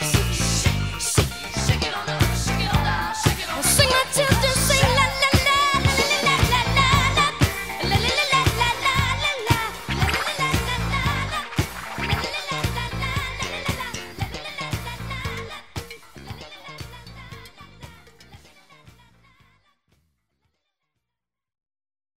Six.